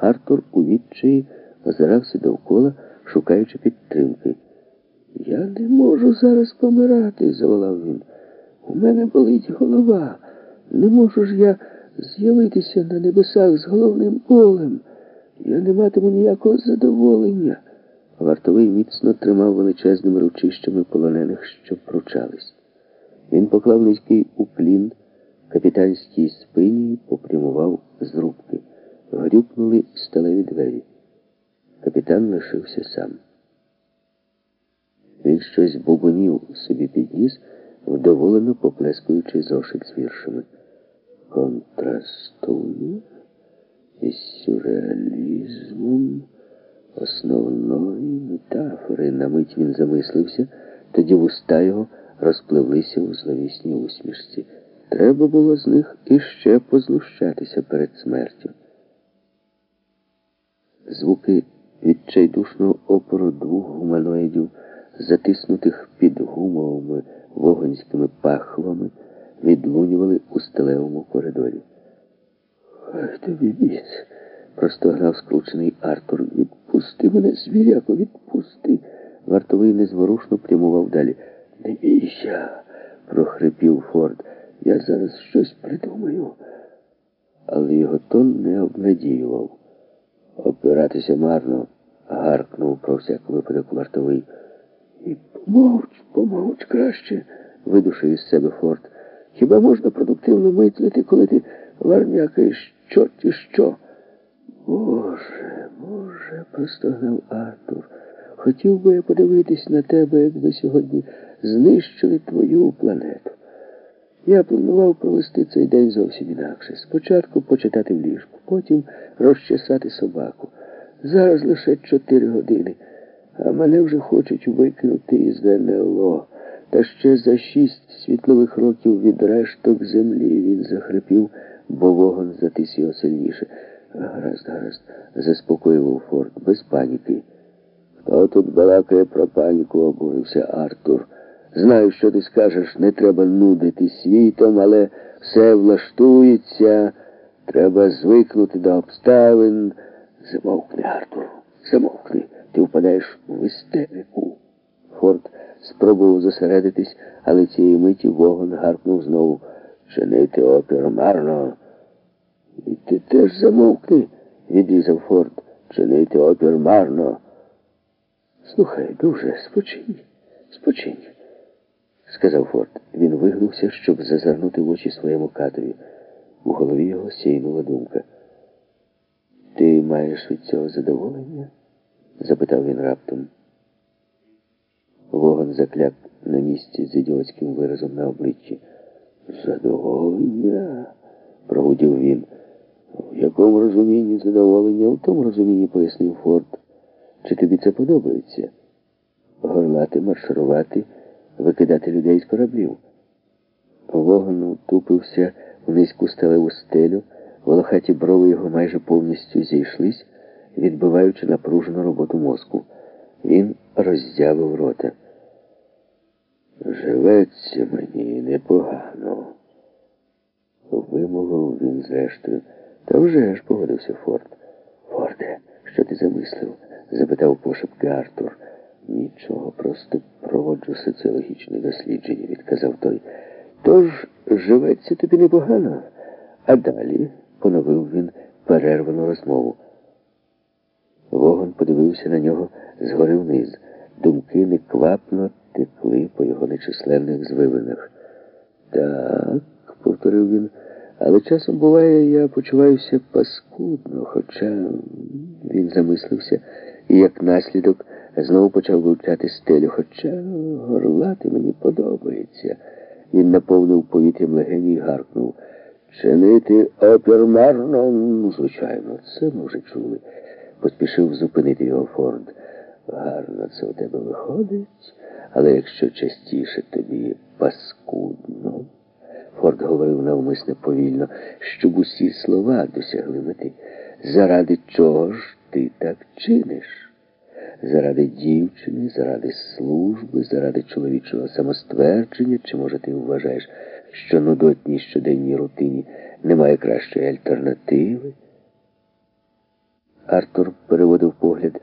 Артур у відчаї озирався довкола, шукаючи підтримки. Я не можу зараз помирати, заволав він. У мене болить голова. Не можу ж я з'явитися на небесах з головним болем. Я не матиму ніякого задоволення. Вартовий міцно тримав величезними ручищами полонених, що пручались. Він поклав низький уклін капітанській спині і попрямував з рубки. Грюкнули сталеві двері. Капітан лишився сам. Він щось бубонів собі підніс, вдоволено поплескуючи зошит з віршами. Контрастує із сюрреалізмом основної метафори. На мить він замислився, тоді вуста його розпливлися у зловісній усмішці. Треба було з них іще познущатися перед смертю. Звуки відчайдушного опору двох гуманоїдів, затиснутих під гумовими вогонськими пахвами, відлунювали у сталевому коридорі. Ах тобі біс, простогнав скручений Артур. Відпусти мене, звіряко, відпусти. Вартовий незворушно прямував далі. Не бійся, прохрипів Форд. Я зараз щось придумаю. Але його тон не обнадіював. Опиратися марно, гаркнув про всяк випадок вартовий. І помовч, помовч краще, видушив із себе Форд. Хіба можна продуктивно мислити, коли ти варнякаєш чорті що? Боже, Боже, простогнав Артур. Хотів би я подивитись на тебе, якби сьогодні знищили твою планету. Я планував провести цей день зовсім інакше. Спочатку почитати в ліжку, потім розчесати собаку. Зараз лише чотири години, а мене вже хочуть викинути із НЛО. Та ще за шість світлових років від решток землі він захрипів, бо вогон затис його сильніше. Гаразд, гаразд, заспокоював Форд, без паніки. Хто тут балакає про паніку, обурився Артур. Знаю, що ти скажеш, не треба нудити світом, але все влаштується, треба звикнути до обставин. Замовкни, Артур, замовкни. Ти впадаєш в істерику. Форд спробував зосередитись, але цієї миті вогон гаркнув знову. Чинити опір марно. І ти теж замовкни, відрізав Форд. Чинити опір марно. Слухай, дуже, спочинь, спочинь, сказав Форд. Він вигнувся, щоб зазирнути в очі своєму катові. У голові його сійнула думка. Ти маєш від цього задоволення? запитав він раптом. Вогон закляк на місці з ідіотським виразом на обличчі. Задоволення? прогудів він. В якому розумінні задоволення? В тому розумінні пояснив Форд. Чи тобі це подобається? Горлати, марширувати, викидати людей з кораблів. Вогон утупився в низьку сталеву стелю, волохаті брови його майже повністю зійшлись, відбиваючи напружену роботу мозку. Він роззявив рота. Живеться мені непогано, вимовив він зрештою. Та вже ж погодився Форд. Форде, що ти замислив? запитав пошепки Артур. Нічого, просто проводжу соціологічне дослідження, відказав той. Тож живеться тобі непогано. А далі, поновив він перервану розмову. Вогон подивився на нього згори вниз. Думки неквапно текли по його нечисленних звивинах. Так, повторив він, але часом буває, я почуваюся паскудно, хоча він замислився і як наслідок знову почав вивчати стелю, хоча горлати мені подобається. Він наповнив повітрям легені і гаркнув. Чинити опір марно, ну, звичайно, це ми вже чули. Поспішив зупинити його Форд. Гарно це у тебе виходить, але якщо частіше тобі паскудно. Форд говорив навмисне повільно, щоб усі слова досягли мети. Заради чого ж ти так чиниш? Заради дівчини, заради служби, заради чоловічого самоствердження, чи, може, ти вважаєш, що нудотній щоденній рутині немає кращої альтернативи? Артур переводив погляд